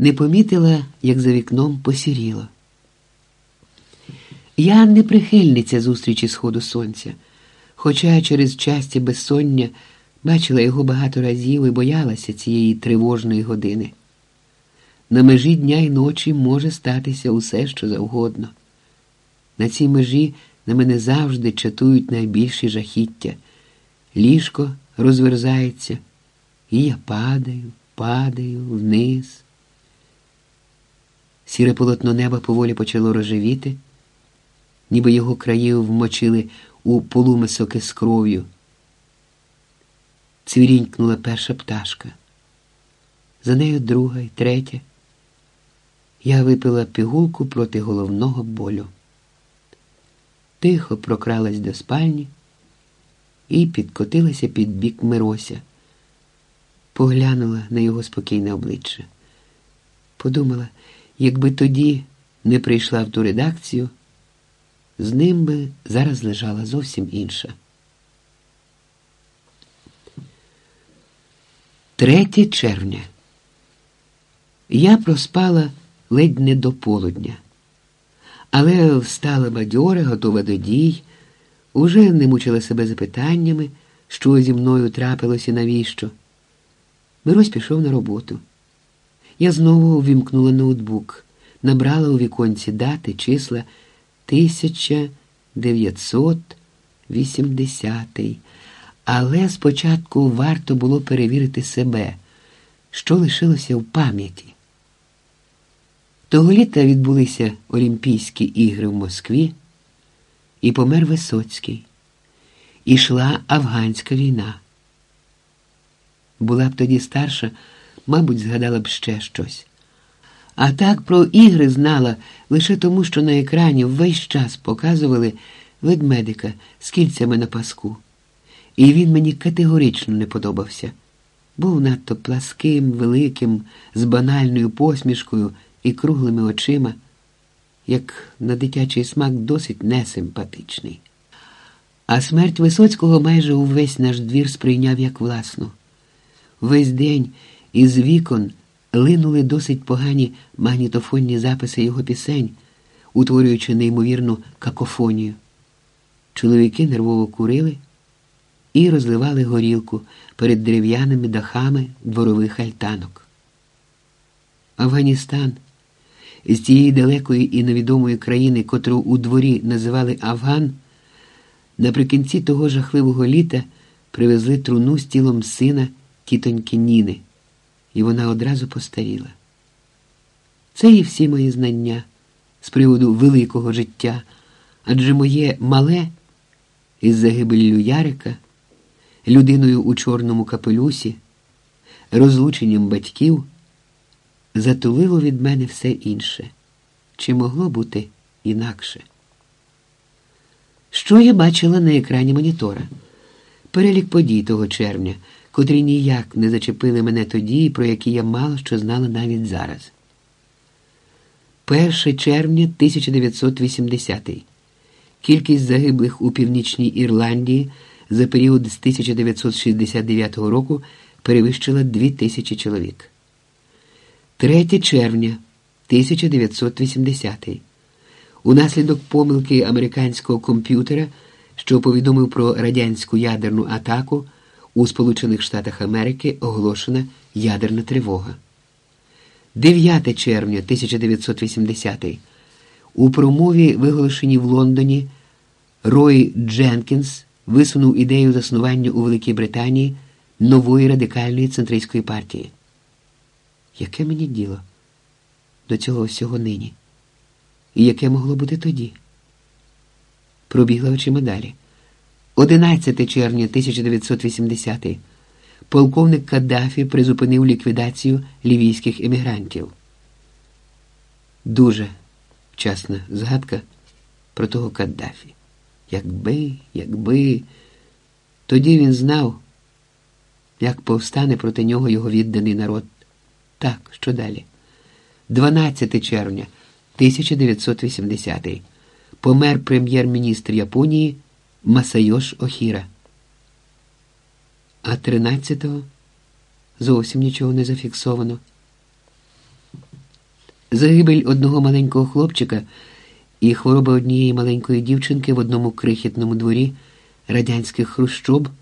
не помітила, як за вікном посіріло. Я не прихильниця зустрічі сходу сонця, хоча через часті безсоння бачила його багато разів і боялася цієї тривожної години. На межі дня і ночі може статися усе, що завгодно. На цій межі на мене завжди чатують найбільші жахіття. Ліжко розверзається, і я падаю, падаю вниз. Сіре полотно неба поволі почало рожевіти, ніби його краї вмочили у полумисоки з кров'ю. Цвірінькнула перша пташка. За нею друга і третя. Я випила пігулку проти головного болю. Тихо прокралась до спальні і підкотилася під бік Мирося. Поглянула на його спокійне обличчя. Подумала, якби тоді не прийшла в ту редакцію, з ним би зараз лежала зовсім інша. 3 червня. Я проспала ледь не до полудня, але встала бадьора, готова до дій, уже не мучила себе запитаннями, що зі мною трапилось і навіщо. Мирось пішов на роботу. Я знову увімкнула ноутбук, набрала у віконці дати числа 1980. Але спочатку варто було перевірити себе, що лишилося в пам'яті. Того літа відбулися Олімпійські ігри в Москві, і помер Висоцький. Ішла афганська війна. Була б тоді старша, мабуть, згадала б ще щось. А так про ігри знала лише тому, що на екрані весь час показували ведмедика з кільцями на паску. І він мені категорично не подобався. Був надто пласким, великим, з банальною посмішкою і круглими очима, як на дитячий смак досить несимпатичний. А смерть Висоцького майже увесь наш двір сприйняв як власну. Весь день із вікон линули досить погані магнітофонні записи його пісень, утворюючи неймовірну какофонію. Чоловіки нервово курили і розливали горілку перед дерев'яними дахами дворових альтанок. Афганістан з цієї далекої і невідомої країни, котру у дворі називали Афган, наприкінці того жахливого літа привезли труну з тілом сина тітоньки Ніни, і вона одразу постаріла. Це і всі мої знання з приводу великого життя, адже моє мале із загибеллю Ярика, людиною у чорному капелюсі, розлученням батьків затулило від мене все інше. Чи могло бути інакше? Що я бачила на екрані монітора? Перелік подій того червня, котрі ніяк не зачепили мене тоді, про які я мало що знала навіть зараз. 1 червня 1980 Кількість загиблих у Північній Ірландії за період з 1969 року перевищила 2000 чоловік. 3 червня 1980 Унаслідок помилки американського комп'ютера, що повідомив про радянську ядерну атаку, у Сполучених Штатах Америки оголошена ядерна тривога. 9 червня 1980 у промові, виголошеній в Лондоні, Рой Дженкінс висунув ідею заснування у Великій Британії нової радикальної центристської партії. Яке мені діло до цього всього нині? І яке могло бути тоді? Пробігла очима далі. 11 червня 1980 полковник Каддафі призупинив ліквідацію лівійських емігрантів. Дуже вчасна згадка про того Каддафі. Якби, якби, тоді він знав, як повстане проти нього його відданий народ. Так, що далі? 12 червня 1980 помер прем'єр-міністр Японії Масайош Охіра. А 13-го зовсім нічого не зафіксовано. Загибель одного маленького хлопчика і хвороба однієї маленької дівчинки в одному крихітному дворі радянських хрущоб –